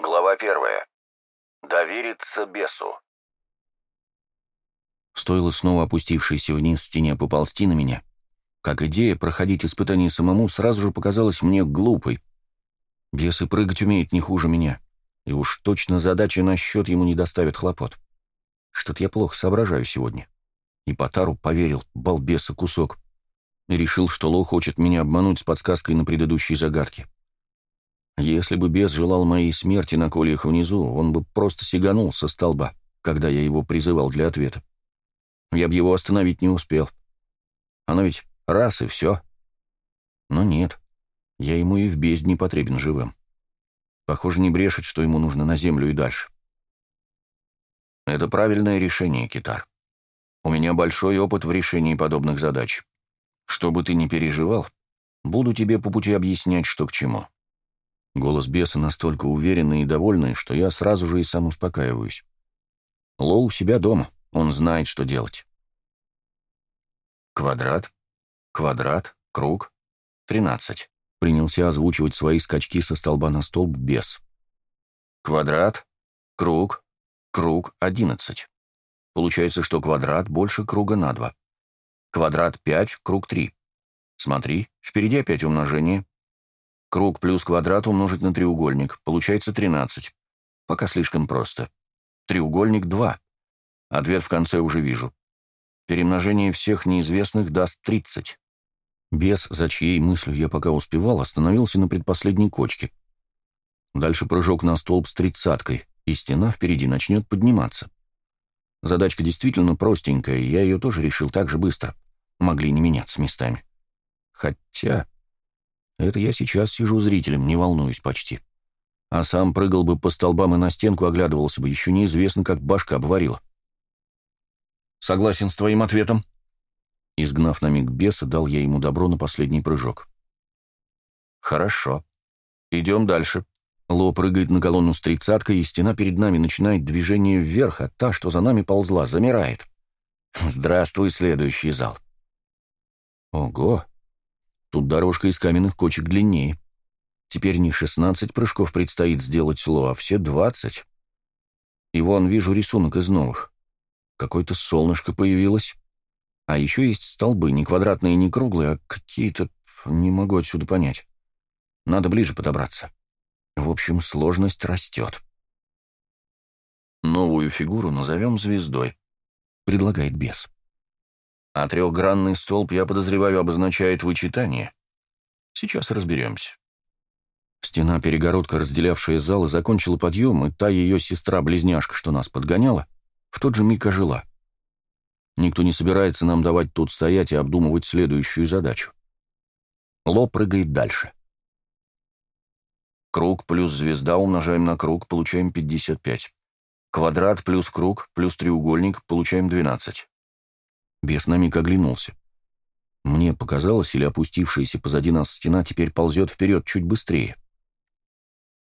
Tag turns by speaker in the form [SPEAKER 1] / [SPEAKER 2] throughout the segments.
[SPEAKER 1] Глава первая. Довериться бесу.
[SPEAKER 2] Стоило снова опустившейся вниз стене поползти на меня, как идея проходить испытание самому сразу же показалась мне глупой. Бес и прыгать умеет не хуже меня, и уж точно задача на счет ему не доставит хлопот. Что-то я плохо соображаю сегодня. И Потару поверил, балбеса кусок, и решил, что Ло хочет меня обмануть с подсказкой на предыдущей загадке. Если бы бес желал моей смерти на кольях внизу, он бы просто сиганул со столба, когда я его призывал для ответа. Я бы его остановить не успел. Оно ведь раз и все. Но нет, я ему и в бездне потребен живым. Похоже, не брешет, что ему нужно на землю и дальше. Это правильное решение, Китар. У меня большой опыт в решении подобных задач. Что бы ты ни переживал, буду тебе по пути объяснять, что к чему. Голос беса настолько уверенный и довольный, что я сразу же и сам успокаиваюсь. Ло у себя дома, он знает, что делать. Квадрат, квадрат, круг, тринадцать. Принялся озвучивать свои скачки со столба на столб бес. Квадрат, круг, круг, одиннадцать. Получается, что квадрат больше круга на два. Квадрат пять, круг три. Смотри, впереди опять умножение, Круг плюс квадрат умножить на треугольник. Получается 13. Пока слишком просто. Треугольник 2. Ответ в конце уже вижу. Перемножение всех неизвестных даст 30. Без, за чьей мыслью я пока успевал, остановился на предпоследней кочке. Дальше прыжок на столб с тридцаткой, и стена впереди начнет подниматься. Задачка действительно простенькая, я ее тоже решил так же быстро. Могли не меняться местами. Хотя... Это я сейчас сижу зрителем, не волнуюсь почти. А сам прыгал бы по столбам и на стенку оглядывался бы, еще неизвестно, как башка обварила. «Согласен с твоим ответом». Изгнав на миг беса, дал я ему добро на последний прыжок. «Хорошо. Идем дальше». Ло прыгает на колонну с тридцаткой, и стена перед нами начинает движение вверх, а та, что за нами ползла, замирает. «Здравствуй, следующий зал». «Ого!» Тут дорожка из каменных кочек длиннее. Теперь не 16 прыжков предстоит сделать Ло, а все 20. И вон вижу рисунок из новых. Какое-то солнышко появилось. А еще есть столбы, не квадратные, не круглые, а какие-то... Не могу отсюда понять. Надо ближе подобраться. В общем, сложность растет. Новую фигуру назовем звездой, предлагает бес. А трехгранный столб, я подозреваю, обозначает вычитание. Сейчас разберемся. Стена-перегородка, разделявшая залы, закончила подъем, и та ее сестра-близняшка, что нас подгоняла, в тот же миг ожила. Никто не собирается нам давать тут стоять и обдумывать следующую задачу. Ло прыгает дальше. Круг плюс звезда умножаем на круг, получаем 55. Квадрат плюс круг плюс треугольник, получаем 12. Бес на миг оглянулся. Мне показалось, или опустившаяся позади нас стена теперь ползет вперед чуть быстрее.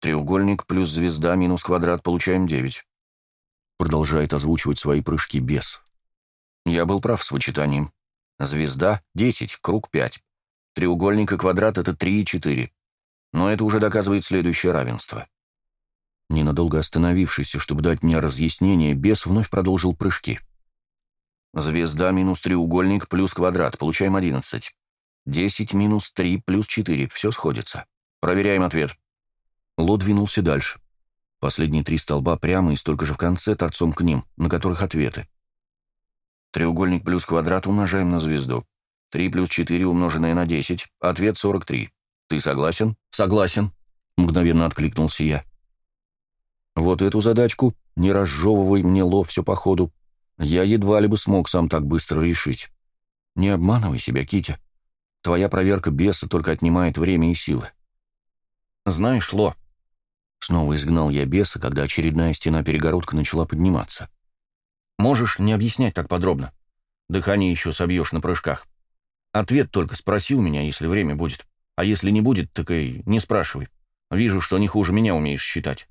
[SPEAKER 2] Треугольник плюс звезда минус квадрат получаем 9. Продолжает озвучивать свои прыжки бес. Я был прав с вычитанием. Звезда — 10, круг — 5. Треугольник и квадрат — это 3 и 4. Но это уже доказывает следующее равенство. Ненадолго остановившийся, чтобы дать мне разъяснение, бес вновь продолжил прыжки. Звезда минус треугольник плюс квадрат. Получаем 11. 10 минус 3 плюс 4. Все сходится. Проверяем ответ. Ло двинулся дальше. Последние три столба прямо и столько же в конце торцом к ним, на которых ответы. Треугольник плюс квадрат умножаем на звезду. 3 плюс 4 умноженное на 10. Ответ 43. Ты согласен? Согласен. Мгновенно откликнулся я. Вот эту задачку, не разжевывай мне Ло все по ходу, я едва ли бы смог сам так быстро решить. Не обманывай себя, Китя. Твоя проверка беса только отнимает время и силы. Знаешь, Ло, снова изгнал я беса, когда очередная стена-перегородка начала подниматься. Можешь не объяснять так подробно. Дыхание еще собьешь на прыжках. Ответ только спроси у меня, если время будет. А если не будет, так и не спрашивай. Вижу, что не хуже меня умеешь считать.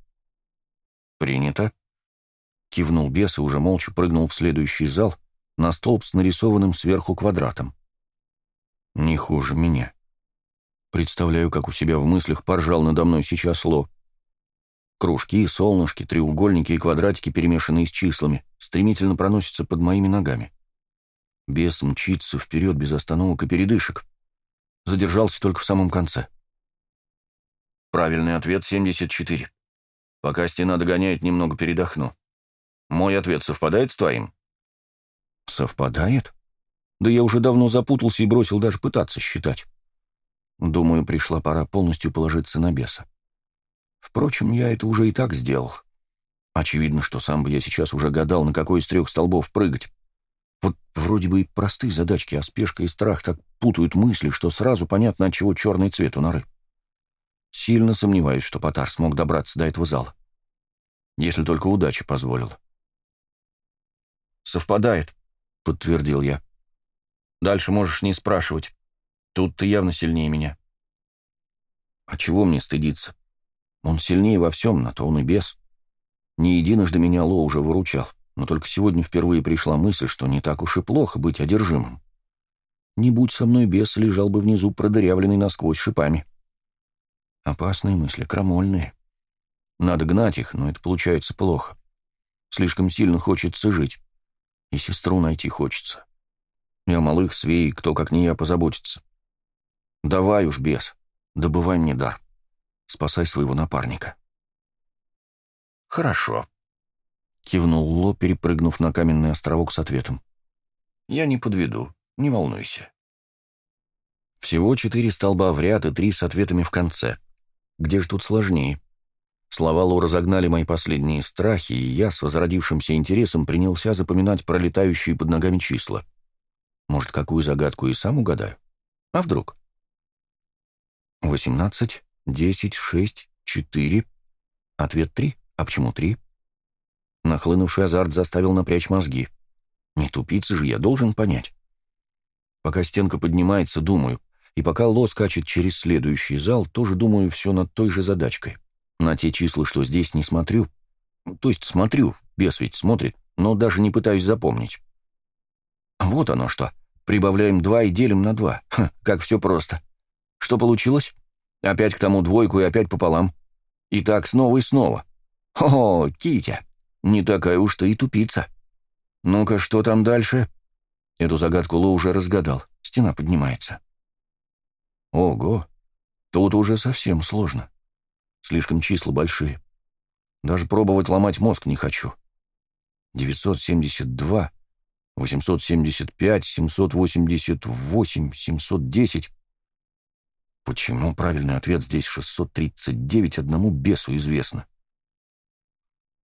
[SPEAKER 2] Принято. Кивнул бес и уже молча прыгнул в следующий зал на столб с нарисованным сверху квадратом. Не хуже меня. Представляю, как у себя в мыслях поржал надо мной сейчас Ло. Кружки, солнышки, треугольники и квадратики, перемешанные с числами, стремительно проносятся под моими ногами. Бес мчится вперед без остановок и передышек. Задержался только в самом конце. Правильный ответ — 74. Пока стена догоняет, немного передохну. Мой ответ совпадает с твоим? Совпадает? Да я уже давно запутался и бросил даже пытаться считать. Думаю, пришла пора полностью положиться на беса. Впрочем, я это уже и так сделал. Очевидно, что сам бы я сейчас уже гадал, на какой из трех столбов прыгать. Вот вроде бы и простые задачки, а спешка и страх так путают мысли, что сразу понятно, от чего черный цвет у норы. Сильно сомневаюсь, что Потар смог добраться до этого зала. Если только удача позволила. «Совпадает», — подтвердил я. «Дальше можешь не спрашивать. Тут ты явно сильнее меня». «А чего мне стыдиться? Он сильнее во всем, на то он и без. Не единожды меня Ло уже выручал, но только сегодня впервые пришла мысль, что не так уж и плохо быть одержимым. Не будь со мной бес, лежал бы внизу продырявленный насквозь шипами. Опасные мысли, крамольные. Надо гнать их, но это получается плохо. Слишком сильно хочется жить. И сестру найти хочется. И о малых свей кто, как не я, позаботится. Давай уж, бес, добывай мне дар. Спасай своего напарника. Хорошо. Кивнул Ло, перепрыгнув на каменный островок с ответом. Я не подведу, не волнуйся. Всего четыре столба в ряд и три с ответами в конце. Где же тут сложнее? Слова Ло разогнали мои последние страхи, и я с возродившимся интересом принялся запоминать пролетающие под ногами числа. Может, какую загадку и сам угадаю? А вдруг? Восемнадцать, десять, шесть, четыре. Ответ три. А почему три? Нахлынувший азарт заставил напрячь мозги. Не тупица же, я должен понять. Пока стенка поднимается, думаю, и пока Ло скачет через следующий зал, тоже думаю все над той же задачкой. На те числа, что здесь, не смотрю. То есть смотрю, бес ведь смотрит, но даже не пытаюсь запомнить. Вот оно что. Прибавляем 2 и делим на 2. Ха, как все просто. Что получилось? Опять к тому двойку и опять пополам. И так снова и снова. О, Китя, не такая уж ты и тупица. Ну-ка, что там дальше? Эту загадку Ло уже разгадал. Стена поднимается. Ого, тут уже совсем сложно. Слишком числа большие. Даже пробовать ломать мозг не хочу. 972, 875, 788, 710. Почему правильный ответ здесь 639 одному бесу известно?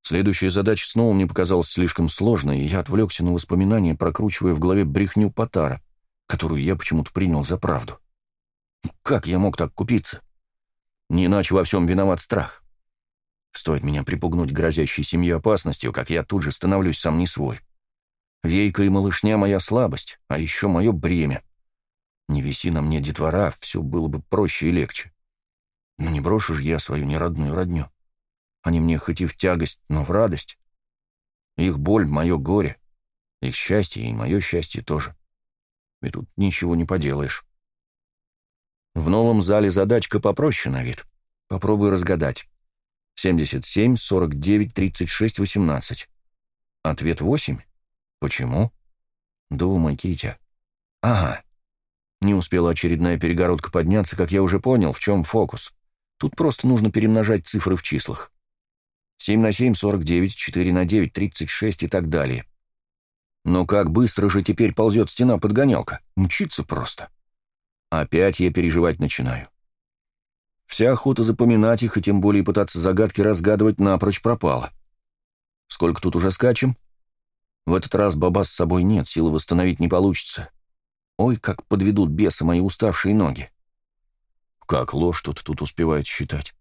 [SPEAKER 2] Следующая задача снова мне показалась слишком сложной, и я отвлекся на воспоминания, прокручивая в голове брехню Потара, которую я почему-то принял за правду. Как я мог так купиться? Не иначе во всем виноват страх. Стоит меня припугнуть грозящей семье опасностью, как я тут же становлюсь сам не свой. Вейка и малышня — моя слабость, а еще мое бремя. Не виси на мне детвора, все было бы проще и легче. Но не брошу же я свою неродную родню. Они мне хоть и в тягость, но в радость. Их боль — мое горе. Их счастье и мое счастье тоже. И тут ничего не поделаешь. В новом зале задачка попроще на вид. Попробуй разгадать. 77, 49, 36, 18. Ответ 8. Почему? Думай, Китя. Ага. Не успела очередная перегородка подняться, как я уже понял, в чем фокус. Тут просто нужно перемножать цифры в числах. 7 на 7 — 49, 4 на 9 — 36 и так далее. Но как быстро же теперь ползет стена-подгонялка? Мчится просто. Опять я переживать начинаю. Вся охота запоминать их и тем более пытаться загадки разгадывать напрочь пропала. Сколько тут уже скачем? В этот раз баба с собой нет, силы восстановить не получится. Ой, как подведут бесы мои уставшие ноги. Как ложь тут тут успевает считать.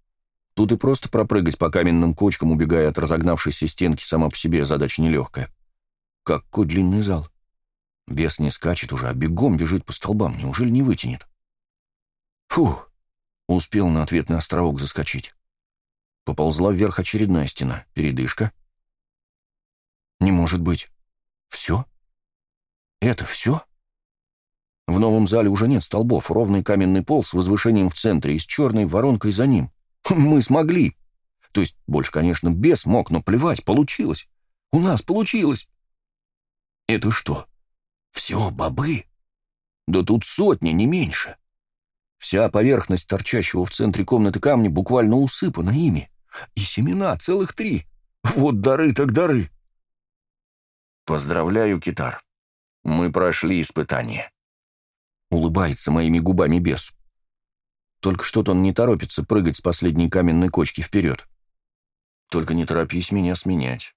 [SPEAKER 2] Тут и просто пропрыгать по каменным кочкам, убегая от разогнавшейся стенки, сама по себе задача нелегкая. Какой длинный зал. Бес не скачет уже, а бегом бежит по столбам. Неужели не вытянет? Фу! Успел на ответный островок заскочить. Поползла вверх очередная стена. Передышка. Не может быть. Все? Это все? В новом зале уже нет столбов, ровный каменный пол с возвышением в центре и с черной воронкой за ним. Мы смогли! То есть, больше, конечно, бес мог, но плевать, получилось. У нас получилось. Это что? Все бобы? Да тут сотни, не меньше. Вся поверхность торчащего в центре комнаты камня буквально усыпана ими. И семена целых три. Вот дары так дары. Поздравляю, Китар. Мы прошли испытание. Улыбается моими губами бес. Только что-то он не торопится прыгать с последней каменной кочки вперед. Только не торопись меня сменять.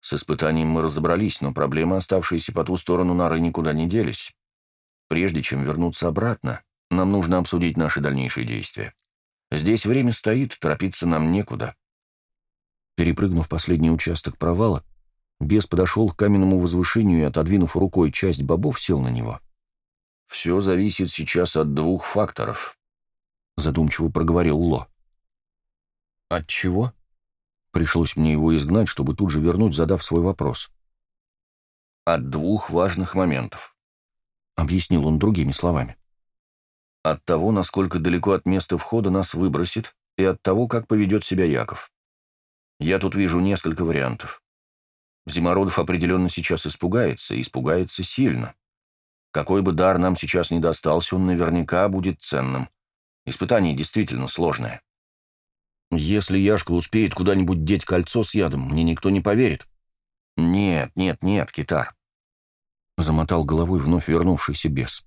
[SPEAKER 2] С испытанием мы разобрались, но проблемы, оставшиеся по ту сторону норы, никуда не делись. Прежде чем вернуться обратно, нам нужно обсудить наши дальнейшие действия. Здесь время стоит, торопиться нам некуда. Перепрыгнув последний участок провала, бес подошел к каменному возвышению и, отодвинув рукой часть бобов, сел на него. «Все зависит сейчас от двух факторов», — задумчиво проговорил Ло. «От чего?» Пришлось мне его изгнать, чтобы тут же вернуть, задав свой вопрос. «От двух важных моментов», — объяснил он другими словами. «От того, насколько далеко от места входа нас выбросит, и от того, как поведет себя Яков. Я тут вижу несколько вариантов. Зимородов определенно сейчас испугается, и испугается сильно. Какой бы дар нам сейчас не достался, он наверняка будет ценным. Испытание действительно сложное. Если Яшка успеет куда-нибудь деть кольцо с ядом, мне никто не поверит. Нет, нет, нет, китар. Замотал головой вновь вернувшийся бес.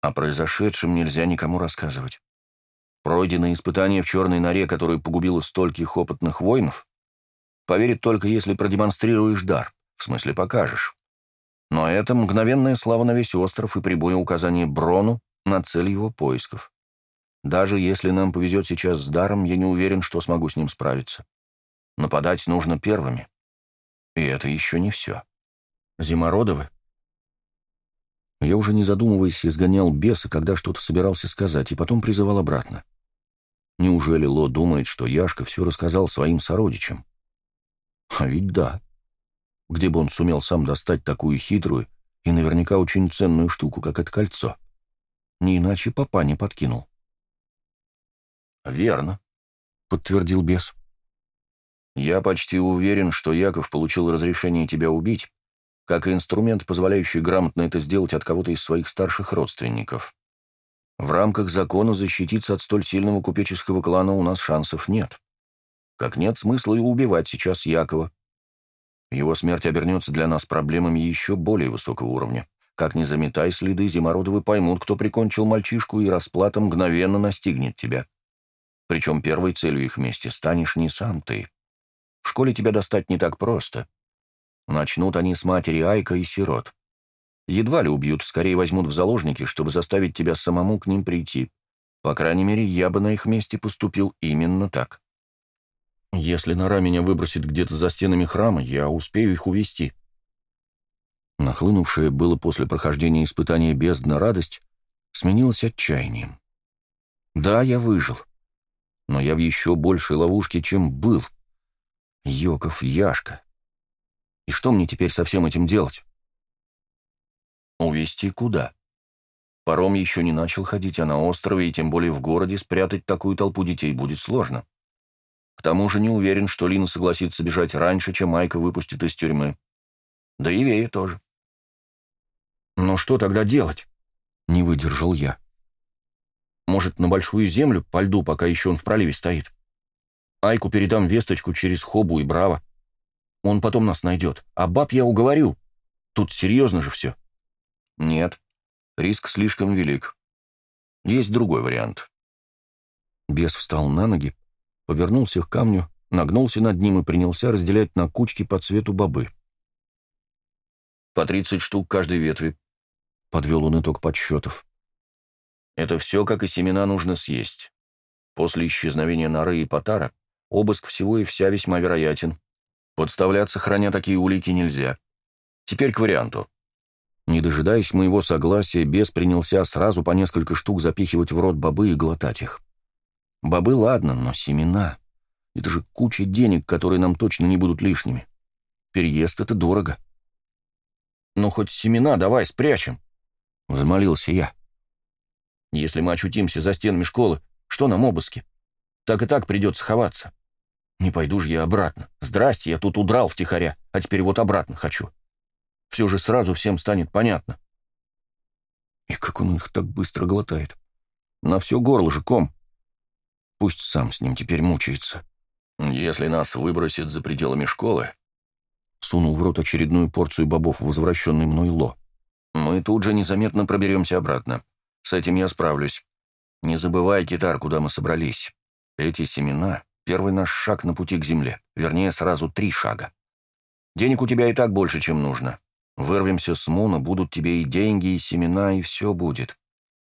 [SPEAKER 2] О произошедшем нельзя никому рассказывать. Пройденное испытание в черной норе, которое погубило стольких опытных воинов, поверит только если продемонстрируешь дар, в смысле покажешь. Но это мгновенная слава на весь остров и прибое указание Брону на цель его поисков. Даже если нам повезет сейчас с даром, я не уверен, что смогу с ним справиться. Нападать нужно первыми. И это еще не все. Зимородовы? Я уже не задумываясь изгонял беса, когда что-то собирался сказать, и потом призывал обратно. Неужели Ло думает, что Яшка все рассказал своим сородичам? А ведь да. Где бы он сумел сам достать такую хитрую и наверняка очень ценную штуку, как это кольцо? Не иначе папа не подкинул. «Верно», — подтвердил бес. «Я почти уверен, что Яков получил разрешение тебя убить, как и инструмент, позволяющий грамотно это сделать от кого-то из своих старших родственников. В рамках закона защититься от столь сильного купеческого клана у нас шансов нет. Как нет смысла и убивать сейчас Якова. Его смерть обернется для нас проблемами еще более высокого уровня. Как не заметай следы, Зимородовы поймут, кто прикончил мальчишку, и расплата мгновенно настигнет тебя. Причем первой целью их вместе станешь не сам ты. В школе тебя достать не так просто. Начнут они с матери Айка и сирот. Едва ли убьют, скорее возьмут в заложники, чтобы заставить тебя самому к ним прийти. По крайней мере, я бы на их месте поступил именно так. Если нора меня выбросит где-то за стенами храма, я успею их увести. Нахлынувшая было после прохождения испытания бездна радость сменилась отчаянием. Да, я выжил но я в еще большей ловушке, чем был. Йоков, Яшка. И что мне теперь со всем этим делать? Увести куда? Паром еще не начал ходить, а на острове и тем более в городе спрятать такую толпу детей будет сложно. К тому же не уверен, что Лина согласится бежать раньше, чем Майка выпустит из тюрьмы. Да и Вея тоже. «Но что тогда делать?» — не выдержал я. Может, на большую землю, по льду, пока еще он в проливе стоит. Айку передам весточку через Хобу и Браво. Он потом нас найдет. А баб я уговорю. Тут серьезно же все. Нет, риск слишком велик. Есть другой вариант. Бес встал на ноги, повернулся к камню, нагнулся над ним и принялся разделять на кучки по цвету бобы. «По тридцать штук каждой ветви», — подвел он итог подсчетов. Это все, как и семена, нужно съесть. После исчезновения норы и потара обыск всего и вся весьма вероятен. Подставляться, храня такие улики, нельзя. Теперь к варианту. Не дожидаясь моего согласия, бес принялся сразу по несколько штук запихивать в рот бобы и глотать их. Бобы ладно, но семена — это же куча денег, которые нам точно не будут лишними. Переезд — это дорого. «Ну, хоть семена давай спрячем», — взмолился я. Если мы очутимся за стенами школы, что нам обыски? Так и так придется ховаться. Не пойду же я обратно. Здрасте, я тут удрал втихаря, а теперь вот обратно хочу. Все же сразу всем станет понятно. И как он их так быстро глотает. На все горло же ком. Пусть сам с ним теперь мучается. Если нас выбросит за пределами школы, сунул в рот очередную порцию бобов, возвращенный мной Ло. Мы тут же незаметно проберемся обратно. С этим я справлюсь. Не забывай, Китар, куда мы собрались. Эти семена — первый наш шаг на пути к земле. Вернее, сразу три шага. Денег у тебя и так больше, чем нужно. Вырвемся с Муна, будут тебе и деньги, и семена, и все будет.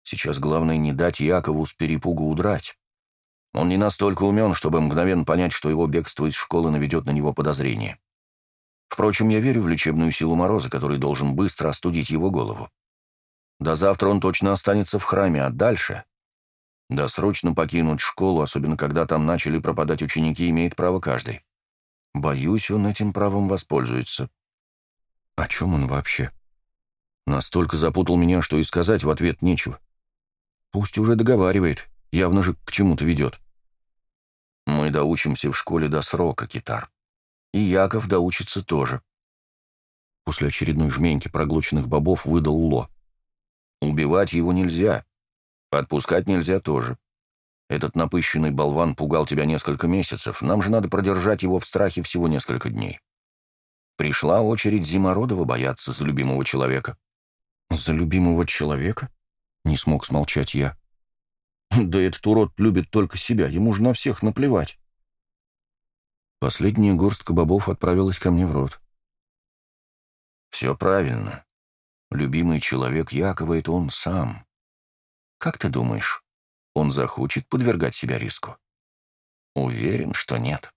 [SPEAKER 2] Сейчас главное не дать Якову с перепугу удрать. Он не настолько умен, чтобы мгновенно понять, что его бегство из школы наведет на него подозрение. Впрочем, я верю в лечебную силу Мороза, который должен быстро остудить его голову. До завтра он точно останется в храме, а дальше... Досрочно покинуть школу, особенно когда там начали пропадать ученики, имеет право каждый. Боюсь, он этим правом воспользуется. О чем он вообще? Настолько запутал меня, что и сказать в ответ нечего. Пусть уже договаривает, явно же к чему-то ведет. Мы доучимся в школе до срока, Китар. И Яков доучится тоже. После очередной жменьки проглоченных бобов выдал Ло. Убивать его нельзя. Отпускать нельзя тоже. Этот напыщенный болван пугал тебя несколько месяцев, нам же надо продержать его в страхе всего несколько дней. Пришла очередь Зимородова бояться за любимого человека. «За любимого человека?» — не смог смолчать я. «Да этот урод любит только себя, ему же на всех наплевать». Последняя горстка бобов отправилась ко мне в рот. «Все правильно. Любимый человек Якова — это он сам. Как ты думаешь, он захочет подвергать себя риску? Уверен, что нет.